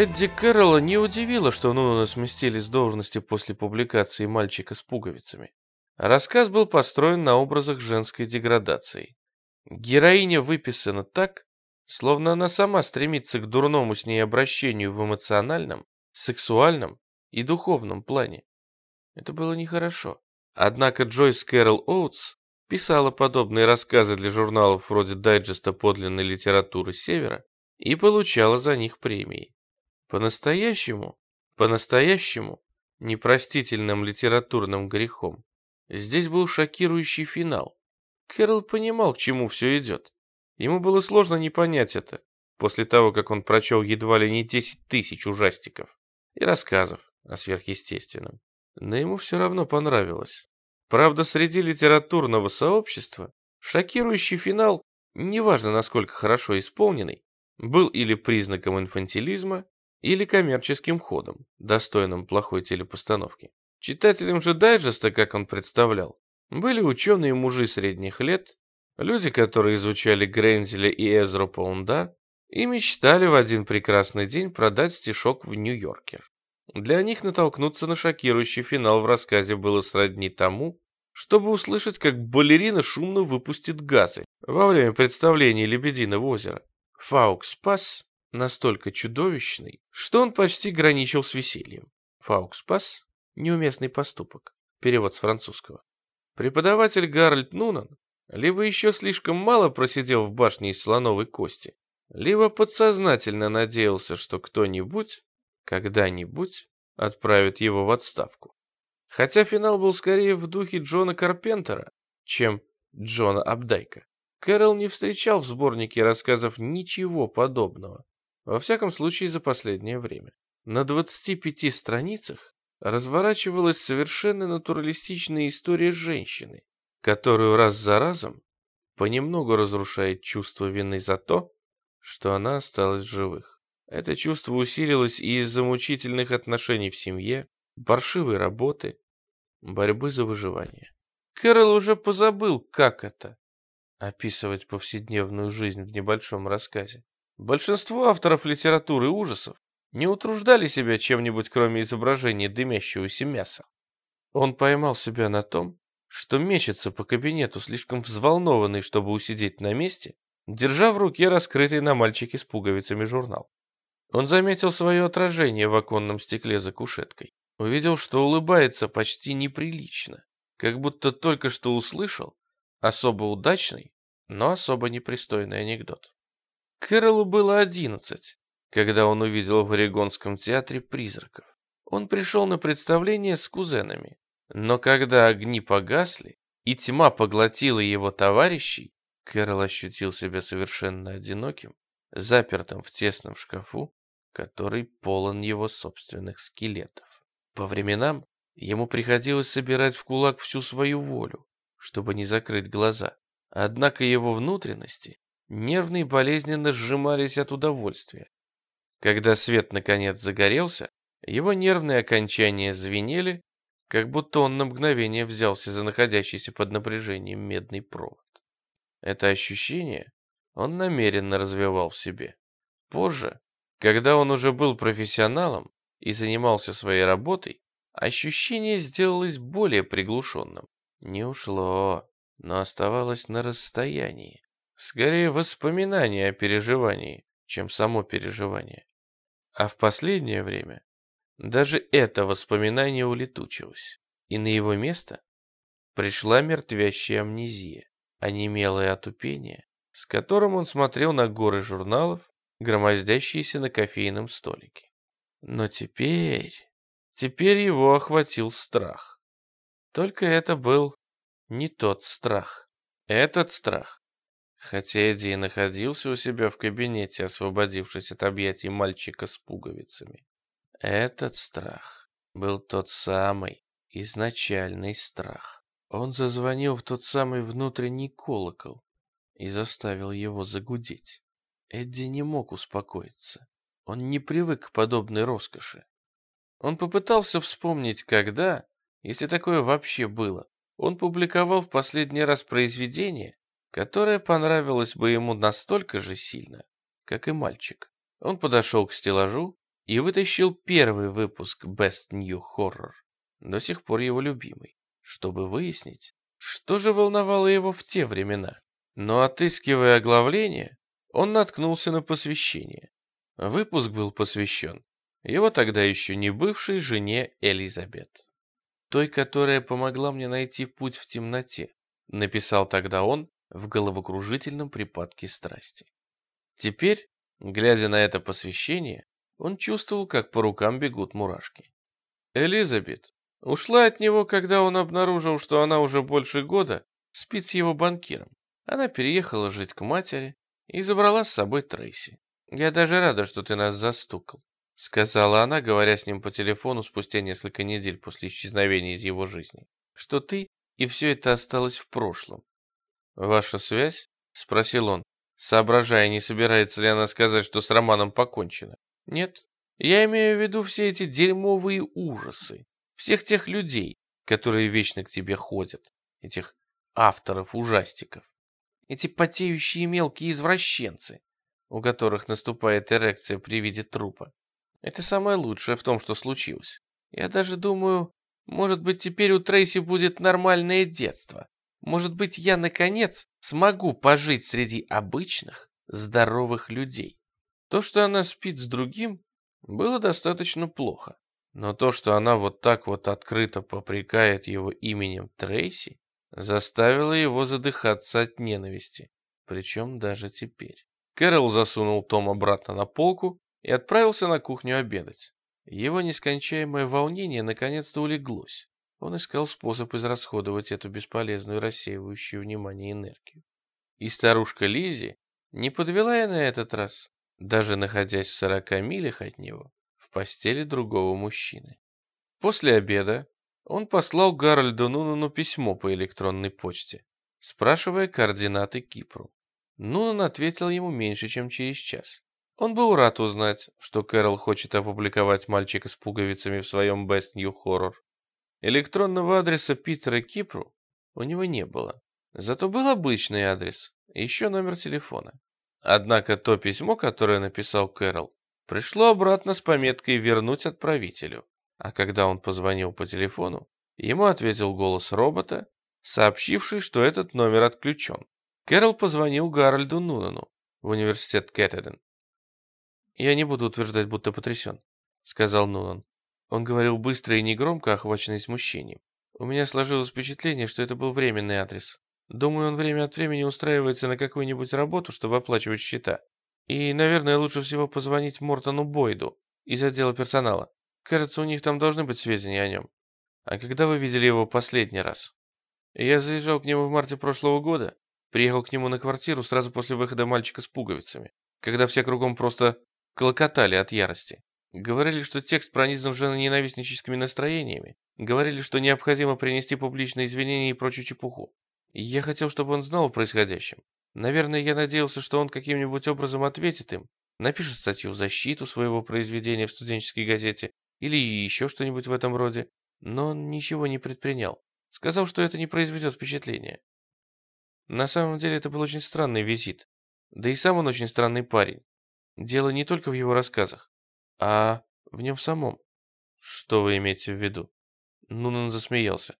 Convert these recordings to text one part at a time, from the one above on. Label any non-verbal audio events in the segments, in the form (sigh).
Эдди Кэрролла не удивило, что Нунана сместили с должности после публикации «Мальчика с пуговицами». Рассказ был построен на образах женской деградации. Героиня выписана так, словно она сама стремится к дурному с ней обращению в эмоциональном, сексуальном и духовном плане. Это было нехорошо. Однако Джойс Кэрол Оутс писала подобные рассказы для журналов вроде дайджеста подлинной литературы Севера и получала за них премии. По-настоящему, по-настоящему непростительным литературным грехом здесь был шокирующий финал. Кэрол понимал, к чему все идет. Ему было сложно не понять это, после того, как он прочел едва ли не 10 тысяч ужастиков и рассказов о сверхъестественном. Но ему все равно понравилось. Правда, среди литературного сообщества шокирующий финал, неважно насколько хорошо исполненный, был или признаком инфантилизма, или коммерческим ходом, достойным плохой телепостановки. Читателям же дайджеста, как он представлял, были ученые мужи средних лет, люди, которые изучали Грензеля и Эзру Паунда и мечтали в один прекрасный день продать стишок в Нью-Йоркер. Для них натолкнуться на шокирующий финал в рассказе было сродни тому, чтобы услышать, как балерина шумно выпустит газы во время представления «Лебединого озера». Faux pas настолько чудовищный, что он почти граничил с весельем. Faux pas — неуместный поступок. Перевод с французского. Преподаватель Гарольд Нунан либо еще слишком мало просидел в башне из слоновой кости, либо подсознательно надеялся, что кто-нибудь, когда-нибудь, отправит его в отставку. Хотя финал был скорее в духе Джона Карпентера, чем Джона Абдайка. Кэрол не встречал в сборнике рассказов ничего подобного. Во всяком случае, за последнее время. На 25 страницах разворачивалась совершенно натуралистичная история женщины, которую раз за разом понемногу разрушает чувство вины за то, что она осталась в живых. Это чувство усилилось и из-за мучительных отношений в семье, паршивой работы, борьбы за выживание. Кэрол уже позабыл, как это — описывать повседневную жизнь в небольшом рассказе. Большинство авторов литературы ужасов не утруждали себя чем-нибудь, кроме изображения дымящегося мяса. Он поймал себя на том, что мечется по кабинету, слишком взволнованный, чтобы усидеть на месте, держа в руке раскрытый на мальчике с пуговицами журнал. Он заметил свое отражение в оконном стекле за кушеткой. Увидел, что улыбается почти неприлично, как будто только что услышал особо удачный, но особо непристойный анекдот. Кэролу было одиннадцать, когда он увидел в Орегонском театре призраков. Он пришел на представление с кузенами, но когда огни погасли и тьма поглотила его товарищей, Кэрол ощутил себя совершенно одиноким, запертым в тесном шкафу, который полон его собственных скелетов. По временам ему приходилось собирать в кулак всю свою волю, чтобы не закрыть глаза. Однако его внутренности нервные болезненно сжимались от удовольствия. Когда свет наконец загорелся, его нервные окончания звенели, как будто он на мгновение взялся за находящийся под напряжением медный провод. Это ощущение он намеренно развивал в себе. Позже, когда он уже был профессионалом и занимался своей работой, ощущение сделалось более приглушенным. Не ушло, но оставалось на расстоянии. Скорее воспоминание о переживании, чем само переживание. А в последнее время даже это воспоминание улетучилось, и на его место пришла мертвящая амнезия, онемелое отупение, с которым он смотрел на горы журналов, громоздящиеся на кофейном столике. Но теперь, теперь его охватил страх. Только это был не тот страх. Этот страх Хотя Эдди и находился у себя в кабинете, освободившись от объятий мальчика с пуговицами. Этот страх был тот самый изначальный страх. Он зазвонил в тот самый внутренний колокол и заставил его загудеть. Эдди не мог успокоиться. Он не привык к подобной роскоши. Он попытался вспомнить, когда, если такое вообще было, он публиковал в последний раз произведение, которая понравилась бы ему настолько же сильно, как и мальчик. Он подошел к стеллажу и вытащил первый выпуск Best New Horror, до сих пор его любимый, чтобы выяснить, что же волновало его в те времена. Но отыскивая оглавление, он наткнулся на посвящение. Выпуск был посвящен его тогда еще не бывшей жене Элизабет. Той, которая помогла мне найти путь в темноте, написал тогда он в головокружительном припадке страсти. Теперь, глядя на это посвящение, он чувствовал, как по рукам бегут мурашки. Элизабет ушла от него, когда он обнаружил, что она уже больше года спит с его банкиром. Она переехала жить к матери и забрала с собой Трейси. Я даже рада, что ты нас застукал, сказала она, говоря с ним по телефону спустя несколько недель после исчезновения из его жизни. Что ты и все это осталось в прошлом. Ваша связь? спросил он, соображая, не собирается ли она сказать, что с романом покончено. Нет, я имею в виду все эти дерьмовые ужасы, всех тех людей, которые вечно к тебе ходят, этих авторов ужастиков, эти потеющие мелкие извращенцы, у которых наступает эрекция при виде трупа. Это самое лучшее в том, что случилось. Я даже думаю, может быть, теперь у Трейси будет нормальное детство. Может быть, я, наконец, смогу пожить среди обычных, здоровых людей. То, что она спит с другим, было достаточно плохо. Но то, что она вот так вот открыто попрекает его именем Трейси, заставило его задыхаться от ненависти, причем даже теперь. Кэрол засунул Том обратно на полку и отправился на кухню обедать. Его нескончаемое волнение наконец-то улеглось. Он искал способ израсходовать эту бесполезную рассеивающую внимание энергию. И старушка Лизи не подвела я на этот раз даже находясь в сорока милях от него, в постели другого мужчины. После обеда он послал Гарольду Нунану письмо по электронной почте, спрашивая координаты Кипру. Нунан ответил ему меньше, чем через час. Он был рад узнать, что Кэрол хочет опубликовать мальчика с пуговицами в своем Best New Horror. Электронного адреса Питера Кипру у него не было. Зато был обычный адрес и еще номер телефона. Однако то письмо, которое написал Кэрол, пришло обратно с пометкой «Вернуть отправителю». А когда он позвонил по телефону, ему ответил голос робота, сообщивший, что этот номер отключен. Кэрол позвонил Гарольду Нунану в университет Кэттеден. «Я не буду утверждать, будто потрясен», — сказал Нунан. Он говорил быстро и негромко, охваченный смущением. «У меня сложилось впечатление, что это был временный адрес. Думаю, он время от времени устраивается на какую-нибудь работу, чтобы оплачивать счета. И, наверное, лучше всего позвонить Мортону Бойду из отдела персонала. Кажется, у них там должны быть сведения о нем. А когда вы видели его последний раз? Я заезжал к нему в марте прошлого года. Приехал к нему на квартиру сразу после выхода мальчика с пуговицами, когда все кругом просто клокотали от ярости. Говорили, что текст пронизан ненавистническими настроениями. Говорили, что необходимо принести публичные извинения и прочую чепуху. Я хотел, чтобы он знал о происходящем. Наверное, я надеялся, что он каким-нибудь образом ответит им, напишет статью в защиту своего произведения в студенческой газете или еще что-нибудь в этом роде, но он ничего не предпринял. Сказал, что это не произведет впечатления. На самом деле это был очень странный визит. Да и сам он очень странный парень. Дело не только в его рассказах, а в нем самом. Что вы имеете в виду? Нунан засмеялся.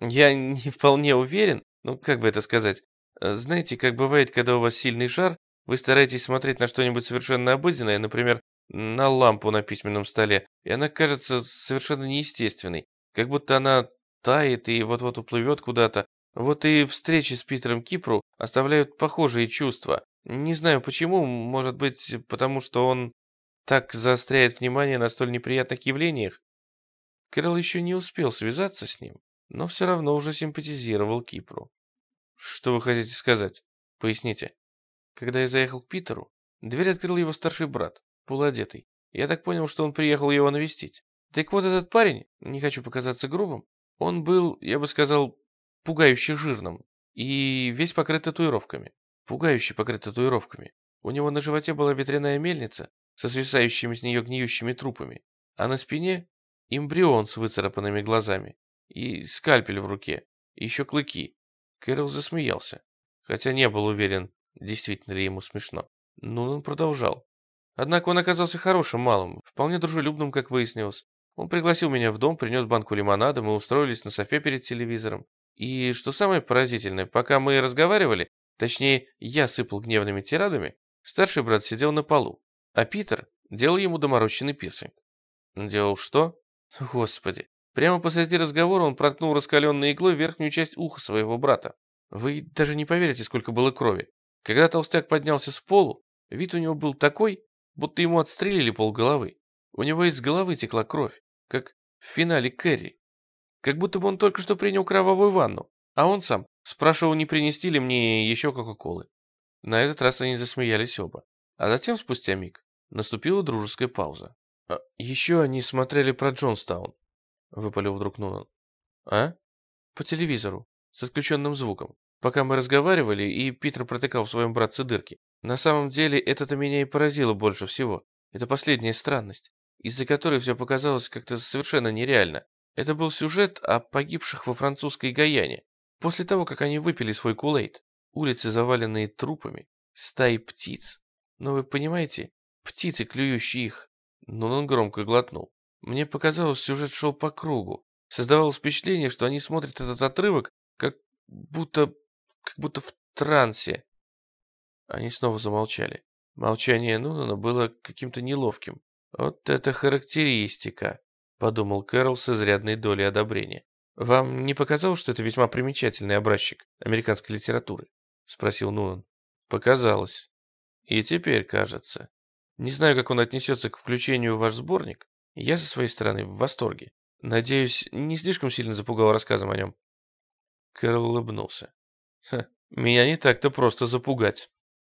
Я не (laughs) вполне уверен, ну, как бы это сказать? Э, знаете, как бывает, когда у вас сильный жар, вы стараетесь смотреть на что-нибудь совершенно обыденное, например, на лампу на письменном столе, и она кажется совершенно неестественной, как будто она тает и вот-вот уплывет куда-то. Вот и встречи с Питером Кипру оставляют похожие чувства. Не знаю почему, может быть, потому что он так заостряет внимание на столь неприятных явлениях. Кэрол еще не успел связаться с ним, но все равно уже симпатизировал Кипру. Что вы хотите сказать? Поясните. Когда я заехал к Питеру, дверь открыл его старший брат, полуодетый. Я так понял, что он приехал его навестить. Так вот этот парень, не хочу показаться грубым, он был, я бы сказал, пугающе жирным и весь покрыт татуировками. Пугающе покрыт татуировками. У него на животе была ветряная мельница со свисающими с нее гниющими трупами, а на спине эмбрион с выцарапанными глазами и скальпель в руке, и еще клыки. Кэрол засмеялся, хотя не был уверен, действительно ли ему смешно. Но он продолжал. Однако он оказался хорошим малым, Вполне дружелюбным, как выяснилось. Он пригласил меня в дом, принес банку лимонада, мы устроились на софе перед телевизором. И что самое поразительное, пока мы разговаривали, точнее, я сыпал гневными тирадами, старший брат сидел на полу, а Питер делал ему доморощенный пирсинг. Делал что? Господи. Прямо посреди разговора он проткнул раскаленной иглой верхнюю часть уха своего брата. Вы даже не поверите, сколько было крови. Когда толстяк поднялся с полу, вид у него был такой, будто ему отстрелили полголовы. У него из головы текла кровь, как в финале Кэрри. Как будто бы он только что принял кровавую ванну, а он сам спрашивал, не принести ли мне еще Кока-Колы. На этот раз они засмеялись оба. А затем, спустя миг, наступила дружеская пауза. А еще они смотрели про Джонстаун, выпалил вдруг Нунан. А? По телевизору, с отключенным звуком. Пока мы разговаривали, и Питер протыкал в своем братце дырки. На самом деле, это-то меня и поразило больше всего. Это последняя странность, из-за которой все показалось как-то совершенно нереально. Это был сюжет о погибших во французской Гаяне. После того, как они выпили свой кулейт, улицы заваленные трупами, стаи птиц. Но вы понимаете, птицы, клюющие их. Он громко глотнул. Мне показалось, сюжет шел по кругу. Создавалось впечатление, что они смотрят этот отрывок, как будто как будто в трансе. Они снова замолчали. Молчание Нунана было каким-то неловким. «Вот это характеристика», — подумал Кэрол с изрядной долей одобрения. «Вам не показалось, что это весьма примечательный образчик американской литературы?» — спросил Нунан. «Показалось. И теперь кажется. Не знаю, как он отнесется к включению в ваш сборник. Я со своей стороны в восторге. Надеюсь, не слишком сильно запугал рассказом о нем». Кэрол улыбнулся. Ха, меня не так-то просто запугать.